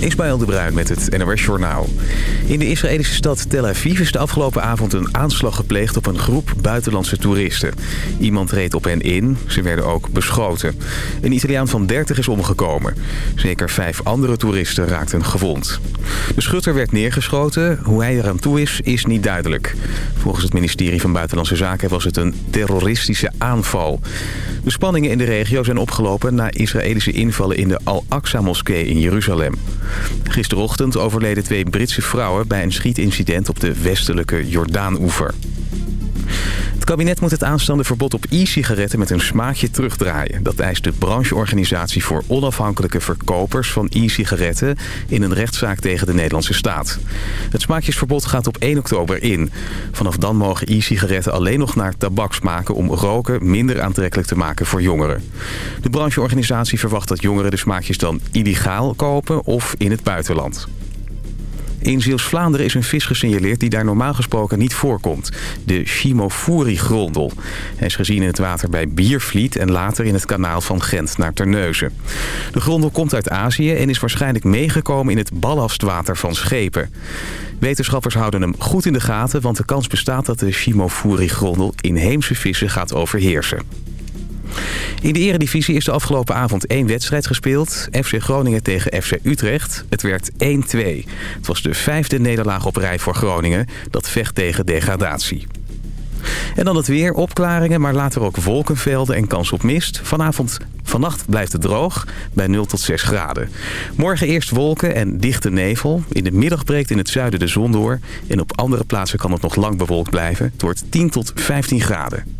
Ismaël de Bruin met het NOS Journaal. In de Israëlische stad Tel Aviv is de afgelopen avond een aanslag gepleegd op een groep buitenlandse toeristen. Iemand reed op hen in, ze werden ook beschoten. Een Italiaan van 30 is omgekomen. Zeker vijf andere toeristen raakten gewond. De schutter werd neergeschoten, hoe hij eraan toe is, is niet duidelijk. Volgens het ministerie van Buitenlandse Zaken was het een terroristische aanval. De spanningen in de regio zijn opgelopen na Israëlische invallen in de Al-Aqsa-moskee in Jeruzalem. Gisterochtend overleden twee Britse vrouwen bij een schietincident op de westelijke Jordaan-oever. Het kabinet moet het aanstaande verbod op e-sigaretten met een smaakje terugdraaien. Dat eist de brancheorganisatie voor onafhankelijke verkopers van e-sigaretten in een rechtszaak tegen de Nederlandse staat. Het smaakjesverbod gaat op 1 oktober in. Vanaf dan mogen e-sigaretten alleen nog naar tabak smaken om roken minder aantrekkelijk te maken voor jongeren. De brancheorganisatie verwacht dat jongeren de smaakjes dan illegaal kopen of in het buitenland. In Zeeuws-Vlaanderen is een vis gesignaleerd die daar normaal gesproken niet voorkomt. De Chimofuri-grondel. Hij is gezien in het water bij Biervliet en later in het kanaal van Gent naar Terneuzen. De grondel komt uit Azië en is waarschijnlijk meegekomen in het ballastwater van schepen. Wetenschappers houden hem goed in de gaten, want de kans bestaat dat de Chimofuri-grondel inheemse vissen gaat overheersen. In de eredivisie is de afgelopen avond één wedstrijd gespeeld. FC Groningen tegen FC Utrecht. Het werd 1-2. Het was de vijfde nederlaag op rij voor Groningen. Dat vecht tegen degradatie. En dan het weer, opklaringen, maar later ook wolkenvelden en kans op mist. Vanavond, vannacht blijft het droog, bij 0 tot 6 graden. Morgen eerst wolken en dichte nevel. In de middag breekt in het zuiden de zon door. En op andere plaatsen kan het nog lang bewolkt blijven. Het wordt 10 tot 15 graden.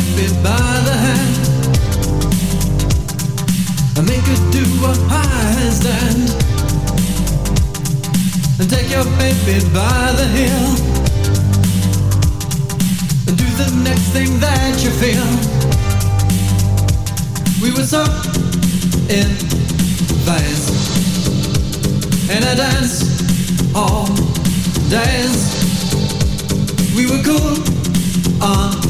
Take by the hand and make her do. And take your baby by the and do the next thing that you feel. We were so in a dance all. We were cool on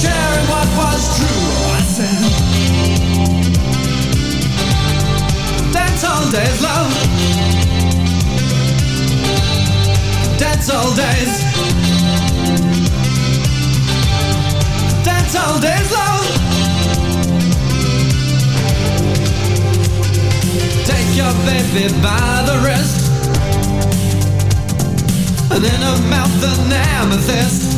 sharing what was true. I said, That's all days, love. That's all days. That's all days, love. Take your baby by the wrist, and in her mouth an amethyst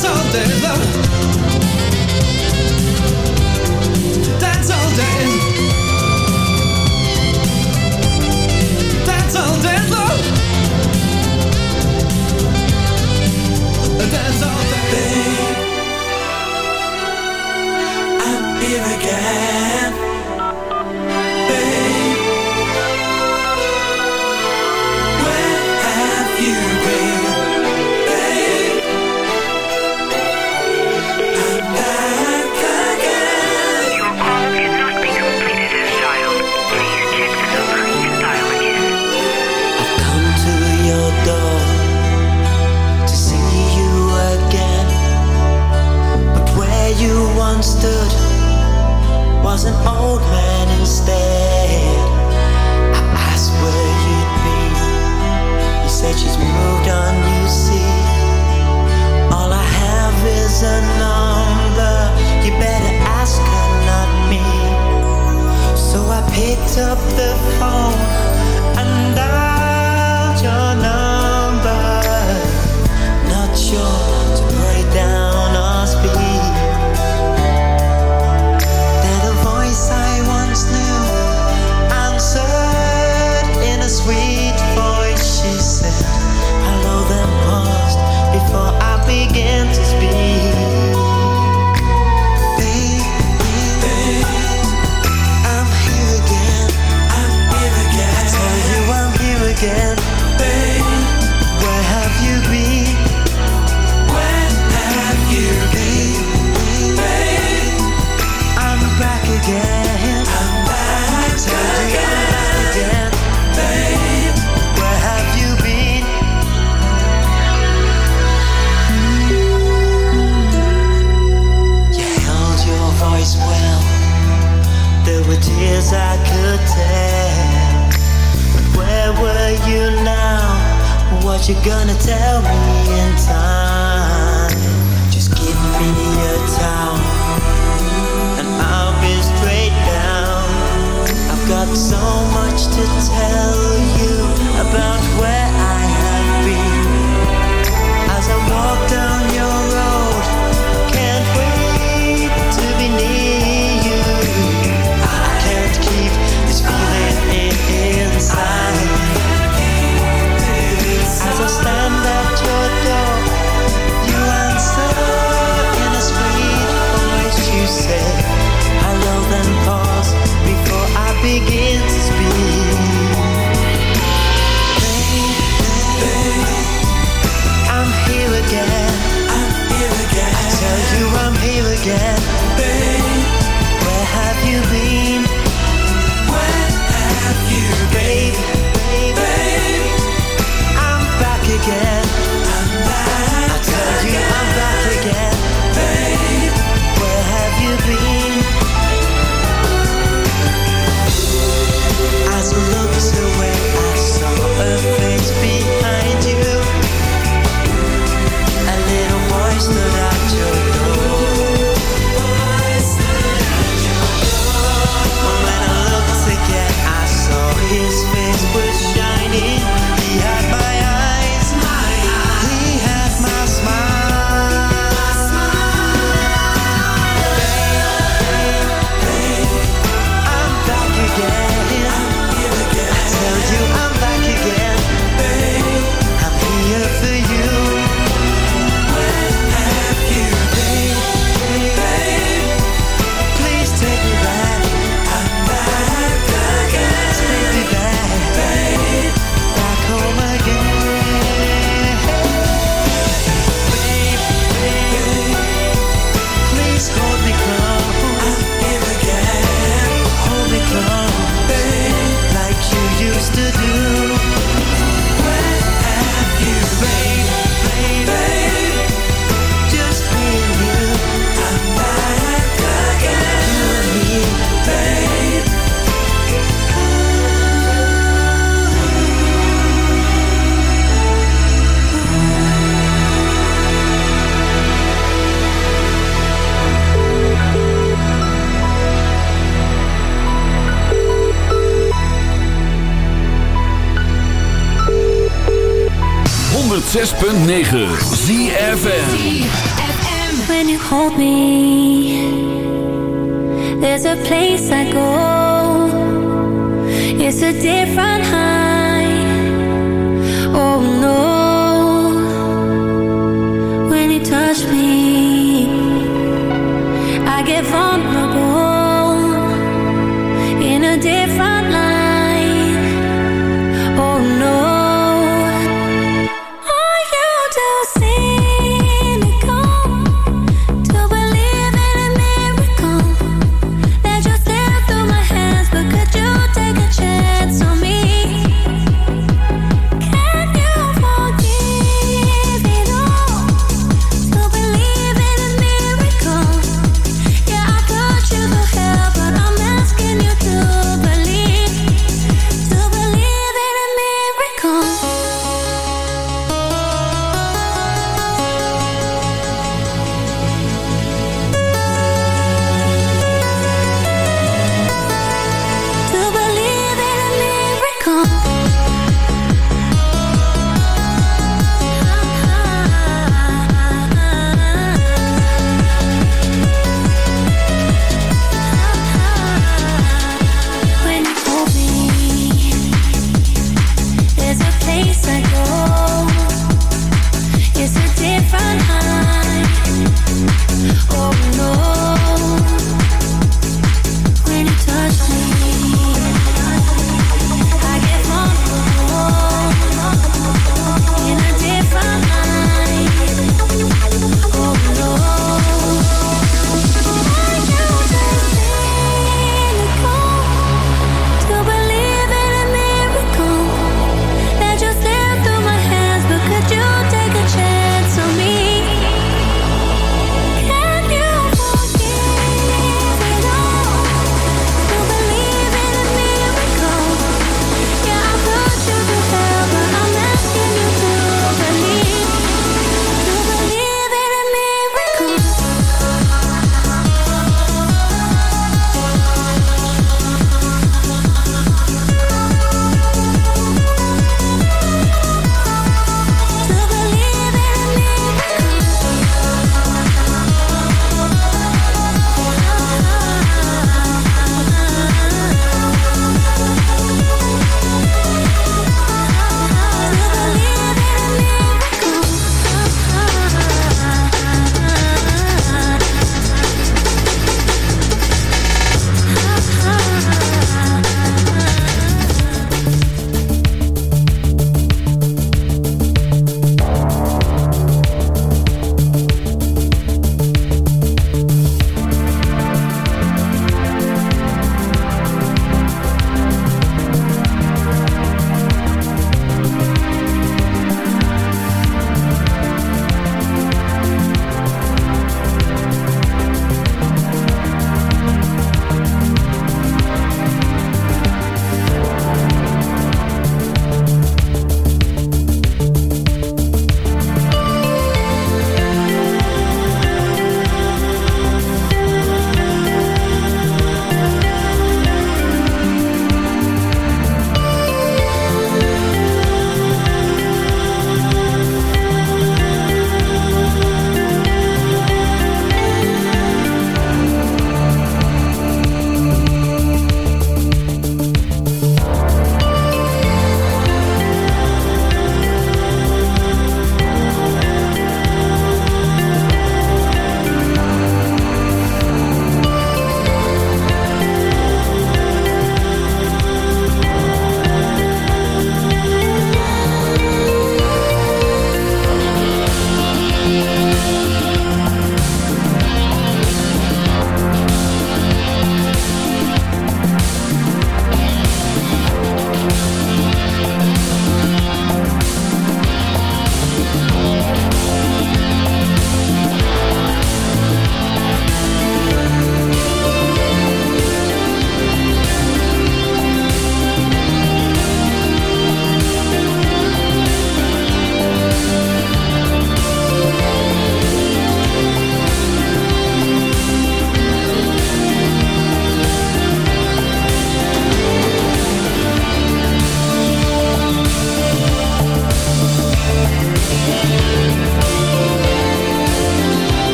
Zonder dat... what you're gonna tell me in time. Just give me a towel, and I'll be straight down. I've got so much to tell. 106.9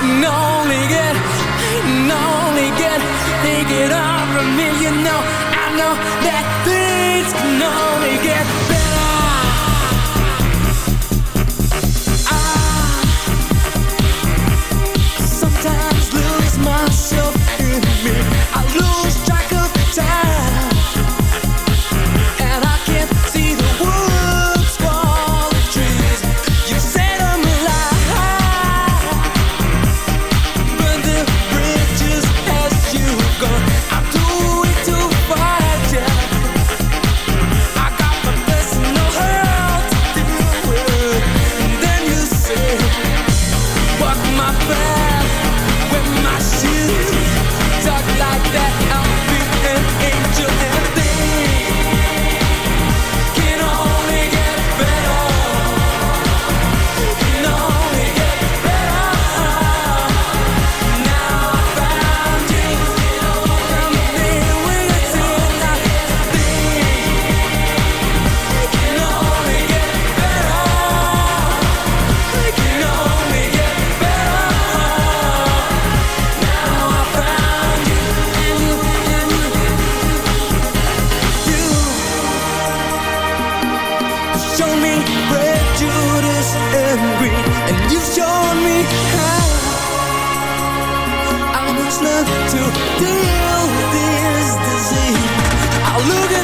Can only get, can only get, they get over me. You know, I know that things can only get better. I sometimes lose myself in me. shown me and and you've me how I must learn to deal with this disease. I look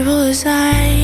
trivial as I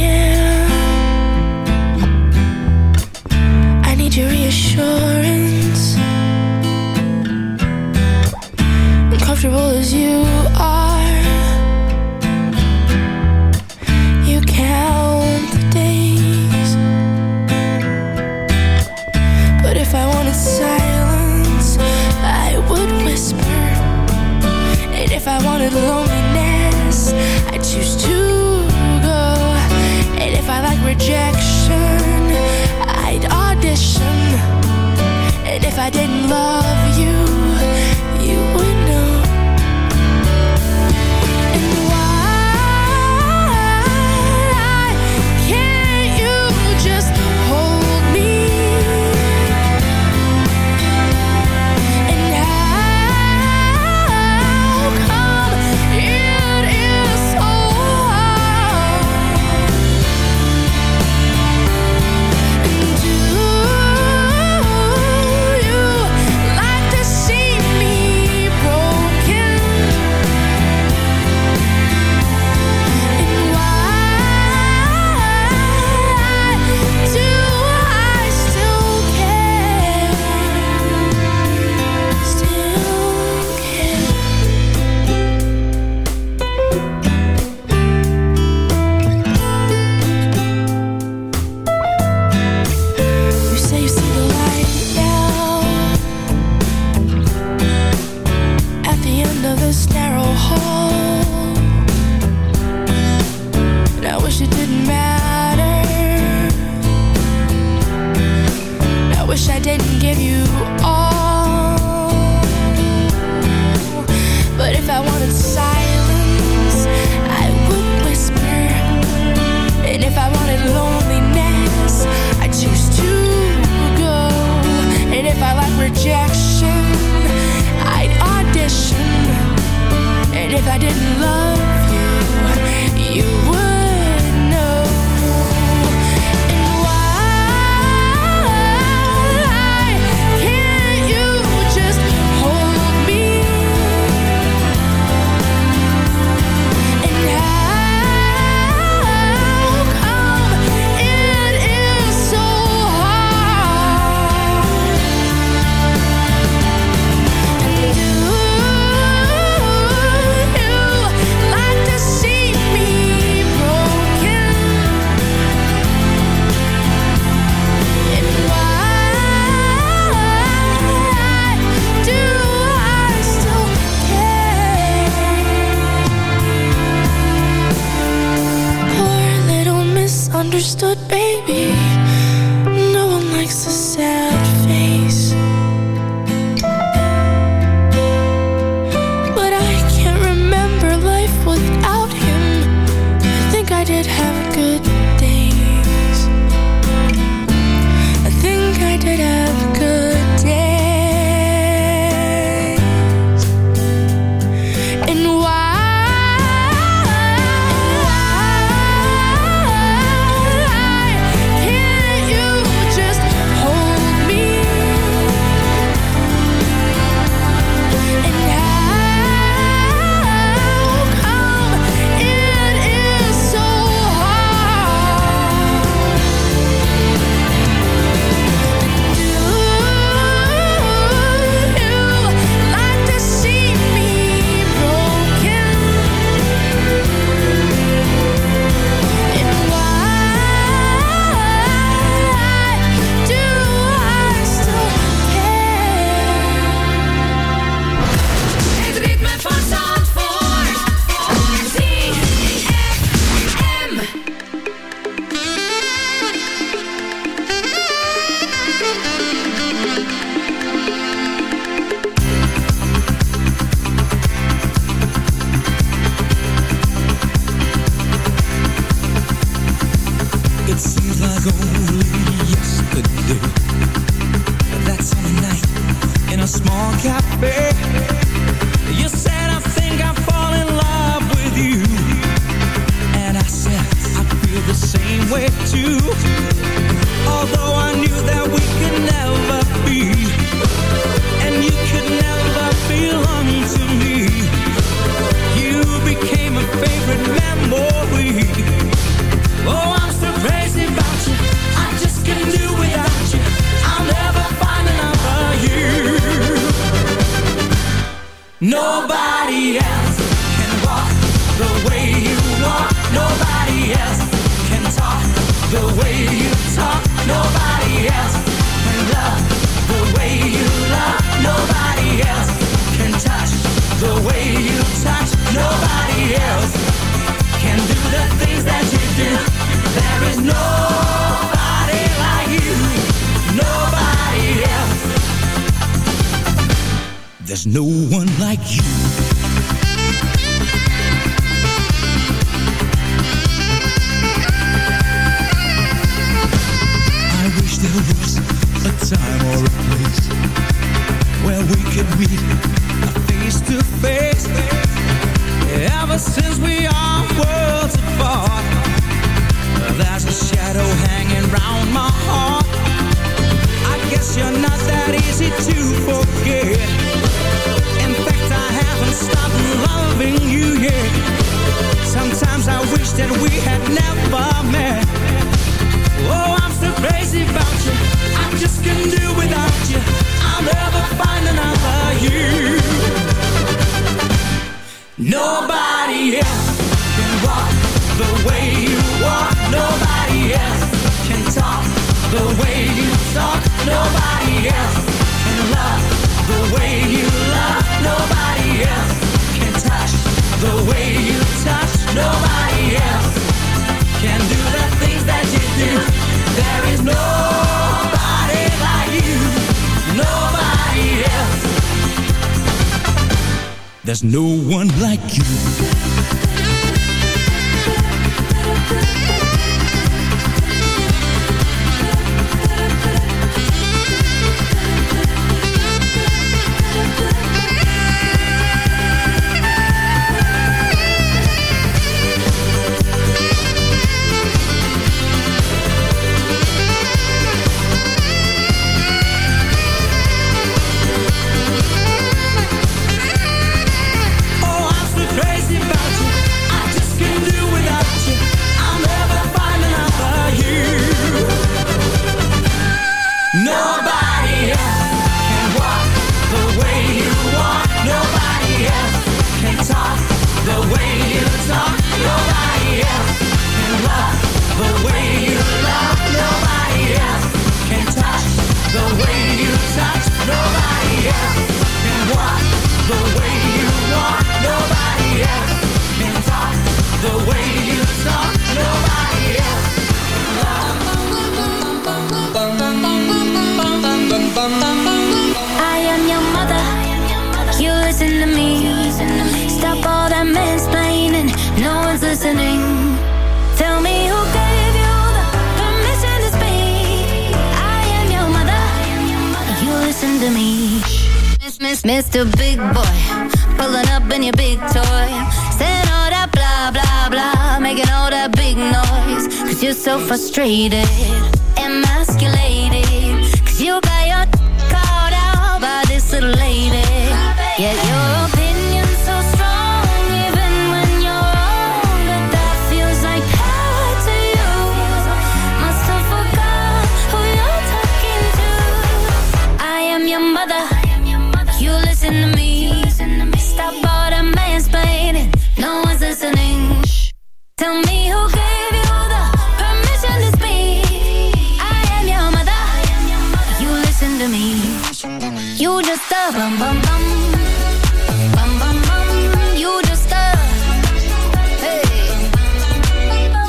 no one like you.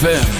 ZFM.